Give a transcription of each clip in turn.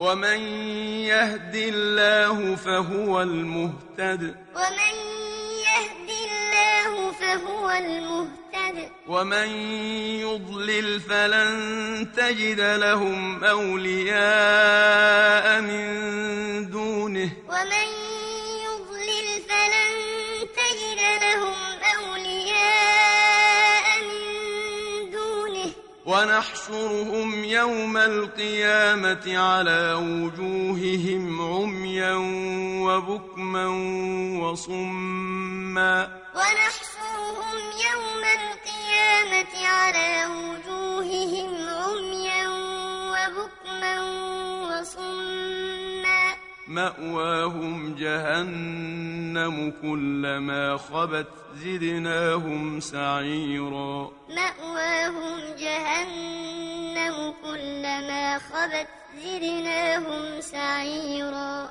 ومن يهد الله فهو المهتد. ومن يهد الله فهو المهتد. ومن يضلل فلن تجد لهم أولياء من دونه. ومن ونحشرهم يوم القيامة على وجوههم عميا وبكما وصما. ونحشرهم يوم القيامة على وجوههم عميا وبكما وصما. مأواهم جهنم كلما خبت زدناهم سعيرا. مأواهم جهنم كلما خبت زدناهم سعيرا.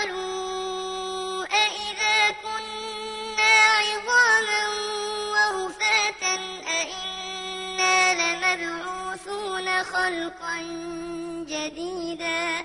وقالوا أإذا كنا عظاما ورفاتا أإنا لمبعوثون خلقا جديدا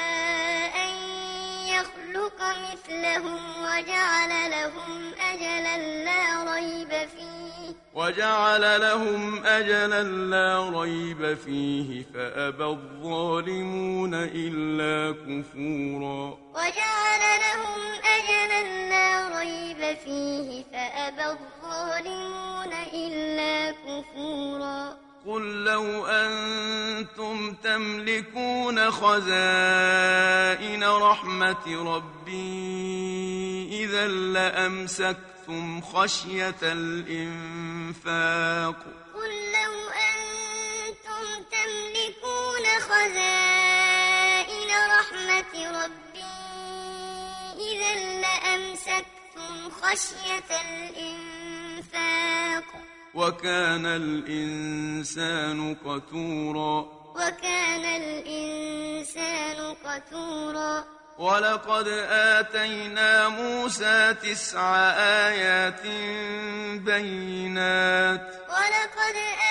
يخلق مثلهم وجعل لهم أجلا لا ريب فيه. وجعل لهم أجلا لا ريب فيه فأبى الظالمون إلا كفورا. وجعل لهم أجلا لا ريب فيه فأبى الظالمون إلا كفورا. قل لو أنتم تملكون خزائن رحمة ربي إذا لأمسكتم خشية الإنفاق. قل لو أنتم تملكون خزائن رحمة ربي إذا لأمسكتم خشية الإنفاق. وكان الإنسان قتورا. وكان الإنسان قتورا. ولقد آتينا موسى تسع آيات بينات. ولقد آتينا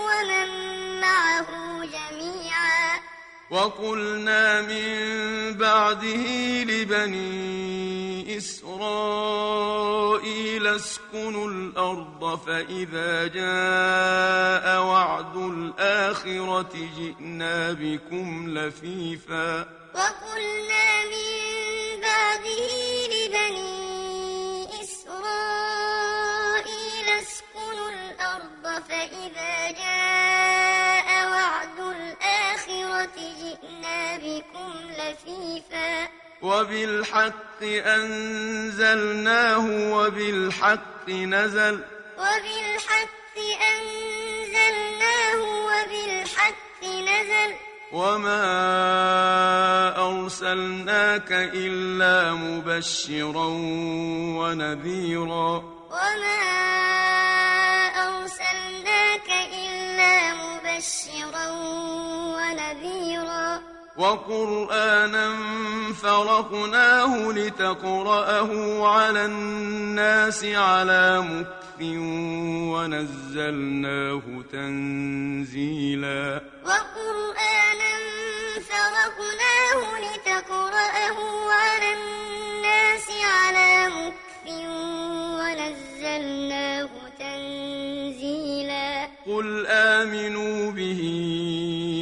وقلنا من بعده لبني إسرائيل اسكنوا الأرض فإذا جاء وعد الآخرة جئنا بكم لفيفا. وقلنا من بعده بكم لفيفا. وبالحق أنزلناه وبالحق نزل. وبالحق أنزلناه وبالحق نزل. وما أرسلناك إلا مبشرا ونذيرا. وما وقرآنا فرقناه لتقرأه على الناس على مكث ونزلناه تنزيلا. وقرآنا فرقناه لتقرأه على الناس على مكث ونزلناه تنزيلا. قل آمنوا به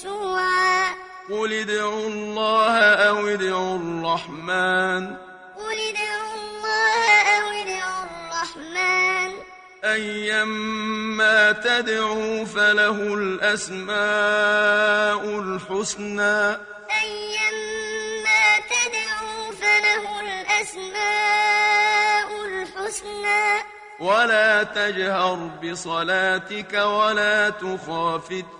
خشوعا قل ادعوا الله أو ادعوا الرحمن. قل ادعوا الله أو ادعوا الرحمن. أيما تدعوا فله الأسماء الحسنى. أيما تدعوا فله الأسماء الحسنى. ولا تجهر بصلاتك ولا تخافت.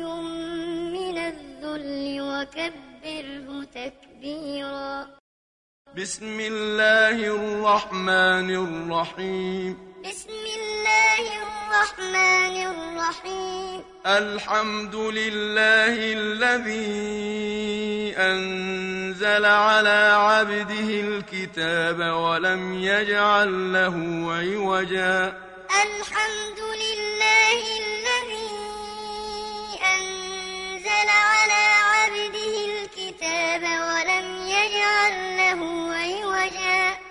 وكبره تكبيرا. بسم الله الرحمن الرحيم. بسم الله الرحمن الرحيم. الحمد لله الذي أنزل على عبده الكتاب ولم يجعل له عوجا. الحمد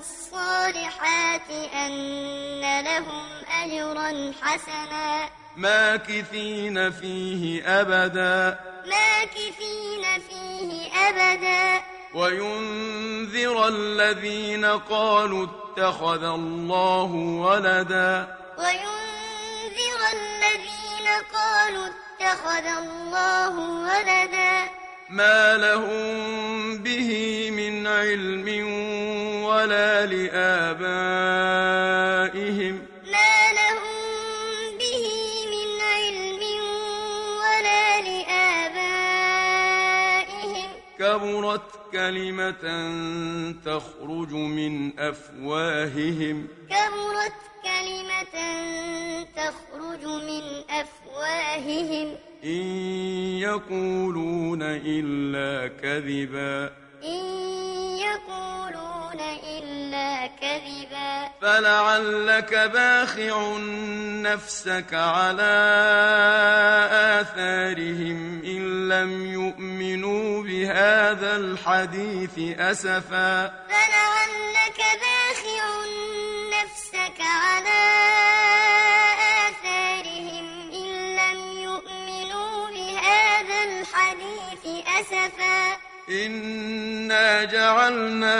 الصالحات أن لهم أجرا حسنا. ماكثين فيه أبدا. ماكثين فيه أبدا. وينذر الذين قالوا اتخذ الله ولدا. وينذر الذين قالوا اتخذ الله ولدا. ما لهم به من علم ولا لآبائهم. ما لهم به من علم ولا لآبائهم. كبرت كلمة تخرج من أفواههم. كبرت كلمة تخرج من أفواههم. إن يقولون إلا كذبا. إن كذبا فلعلك باخع نفسك على آثارهم إن لم يؤمنوا بهذا الحديث أسفا فلعلك باخع نفسك على آثارهم إن لم يؤمنوا بهذا الحديث أسفا إنا جعلنا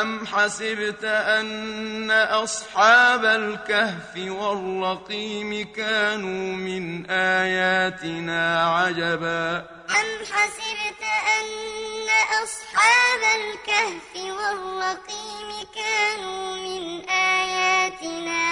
أم حسبت أن أصحاب الكهف والرقيم كانوا من آياتنا عجبا أم حسبت أن أصحاب الكهف والرقيم كانوا من آياتنا عجبا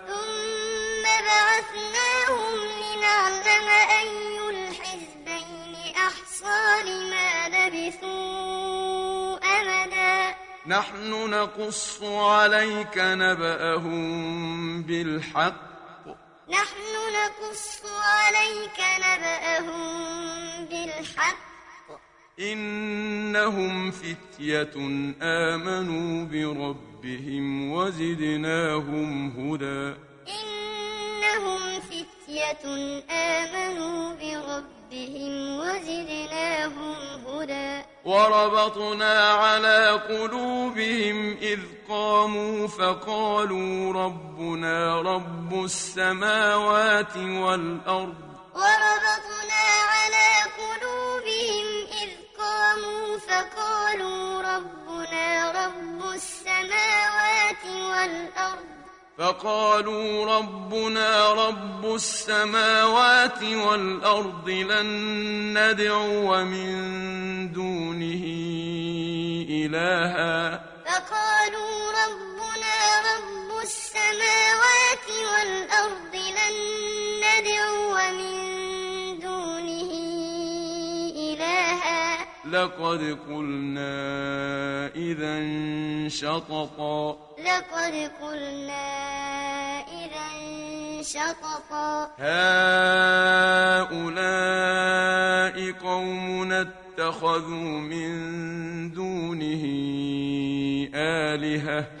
نحن نقص عليك نبأهم بالحق. نحن نقص عليك نبأهم بالحق. إنهم فتية آمنوا بربهم وزدناهم هدى. إنهم فتية آمنوا بربهم وزدناهم هدى وربطنا على قلوبهم إذ قاموا فقالوا ربنا رب السماوات والأرض وربطنا على قلوبهم إذ قاموا فقالوا ربنا رب السماوات والأرض فقالوا ربنا رب السماوات والأرض لن ندعو من دونه إلها. فقالوا رب لقد قلنا إذا شططا. لقد قلنا إذا شططا. هؤلاء قومنا اتخذوا من دونه آلهة.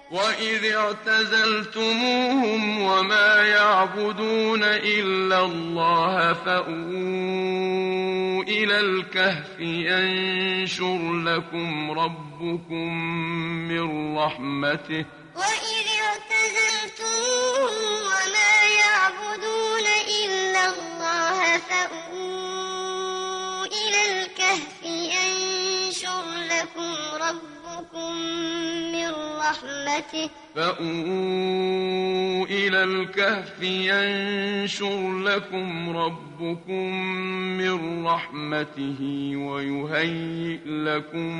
وإذ اعتزلتموهم وما يعبدون إلا الله فأووا إلى الكهف ينشر لكم ربكم من رحمته وإذ اعتزلتموهم وما يعبدون إلا الله فأووا إلى الكهف ينشر لكم ربكم من رحمته. فأووا إلى الكهف ينشر لكم ربكم من رحمته ويهيئ لكم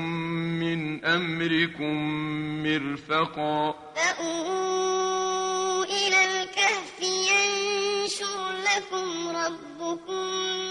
من أمركم مرفقا. فأووا إلى الكهف ينشر لكم ربكم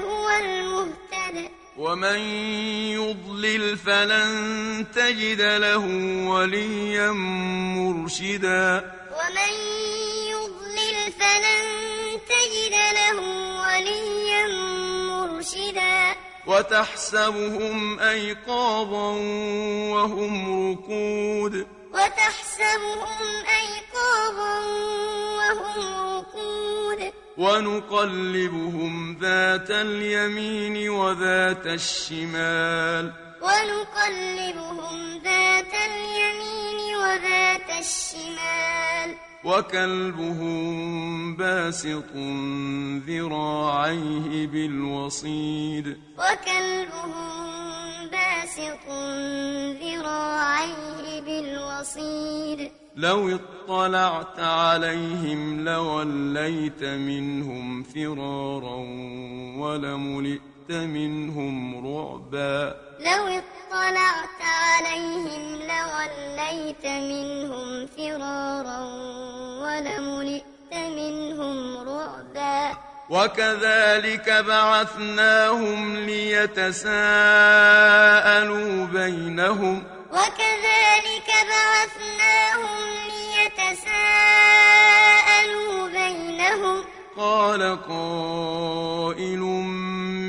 فهو المهتد ومن يضلل فلن تجد له وليا مرشدا. ومن يضلل فلن تجد له وليا مرشدا. وتحسبهم أيقاظا وهم ركود. وتحسبهم أيقاظا وهم رقود ونقلبهم ذات اليمين وذات الشمال. ونقلبهم ذات اليمين وذات الشمال. وكلبهم باسط ذراعيه بالوصيد. وكلبهم باسط ذراعيه بالوصيد. لو اطلعت عليهم لوليت منهم فرارا ولملئت منهم رعبا. لو اطلعت عليهم لوليت منهم فرارا ولملئت منهم رعبا. وكذلك بعثناهم ليتساءلوا بينهم. وكذلك بعثناهم قال قائل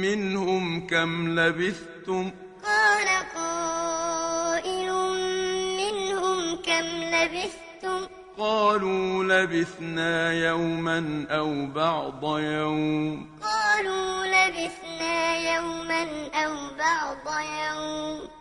منهم كم لبثتم؟ قال قائل منهم كم لبثتم؟ قالوا لبثنا يوما أو بعض يوم. قالوا لبثنا يوما أو بعض يوم.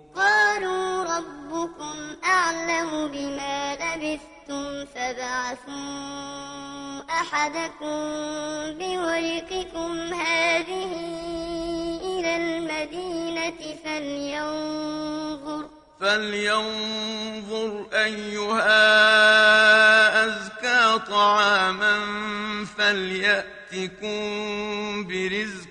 قالوا ربكم أعلم بما لبثتم فابعثوا أحدكم بورقكم هذه إلى المدينة فلينظر فلينظر أيها أزكى طعاما فليأتكم برزق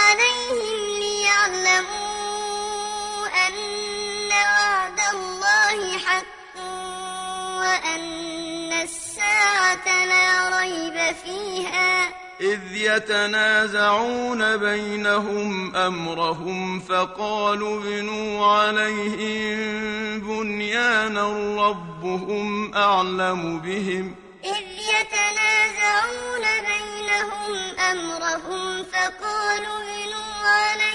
لا ريب فيها؟ إذ يتنازعون بينهم أمرهم فقالوا ابنوا عليهم بنيانا ربهم أعلم بهم إذ يتنازعون بينهم أمرهم فقالوا ابنوا عليهم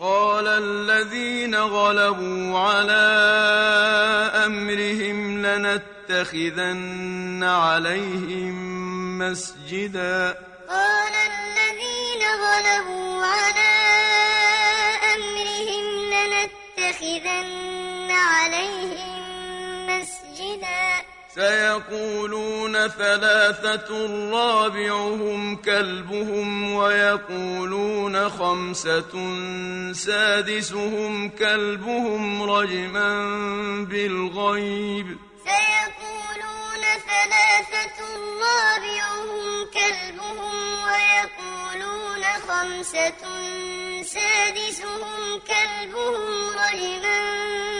قال الذين غلبوا على أمرهم لنتخذن عليهم مسجدا. قال الذين غلبوا على أمرهم لنتخذن سيقولون ثلاثة رابعهم كلبهم ويقولون خمسة سادسهم كلبهم رجما بالغيب. سيقولون ثلاثة رابعهم كلبهم ويقولون خمسة سادسهم كلبهم رجما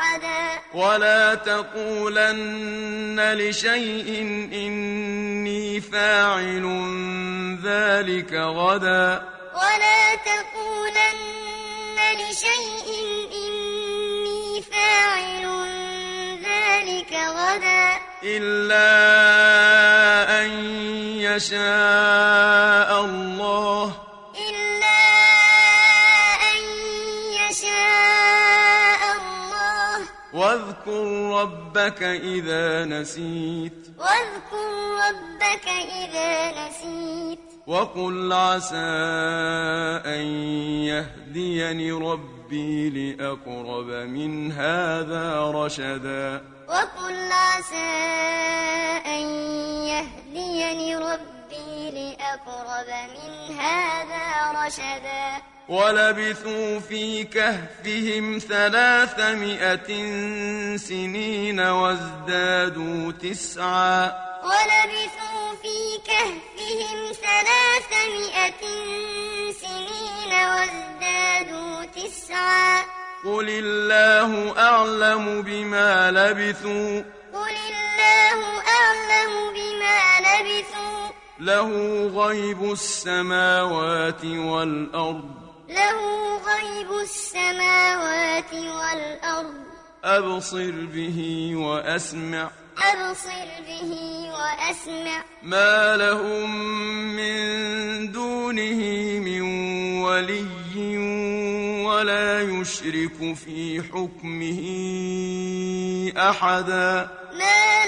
أحدا. ولا تقولن لشيء إني فاعل ذلك غدا. ولا تقولن لشيء إني فاعل ذلك غدا. إلا أن يشاء الله. ربك إذا نسيت. واذكر ربك إذا نسيت. وقل عسى أن يهديني ربي لأقرب من هذا رشدا. وقل عسى أن يهديني ربي لأقرب من هذا رشدا. ولبثوا في كهفهم ثلاثمائة سنين وازدادوا تسعا. ولبثوا في كهفهم ثلاثمائة سنين وازدادوا تسعا. قل الله أعلم بما لبثوا. قل الله أعلم بما لبثوا. له غيب السماوات والأرض. له غيب السماوات والأرض. أبصر به وأسمع. أبصر به وأسمع. ما لهم من دونه من ولي ولا يشرك في حكمه أحدا. ما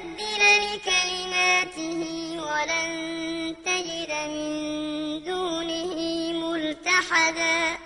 ولن تجد من دونه ملتحدا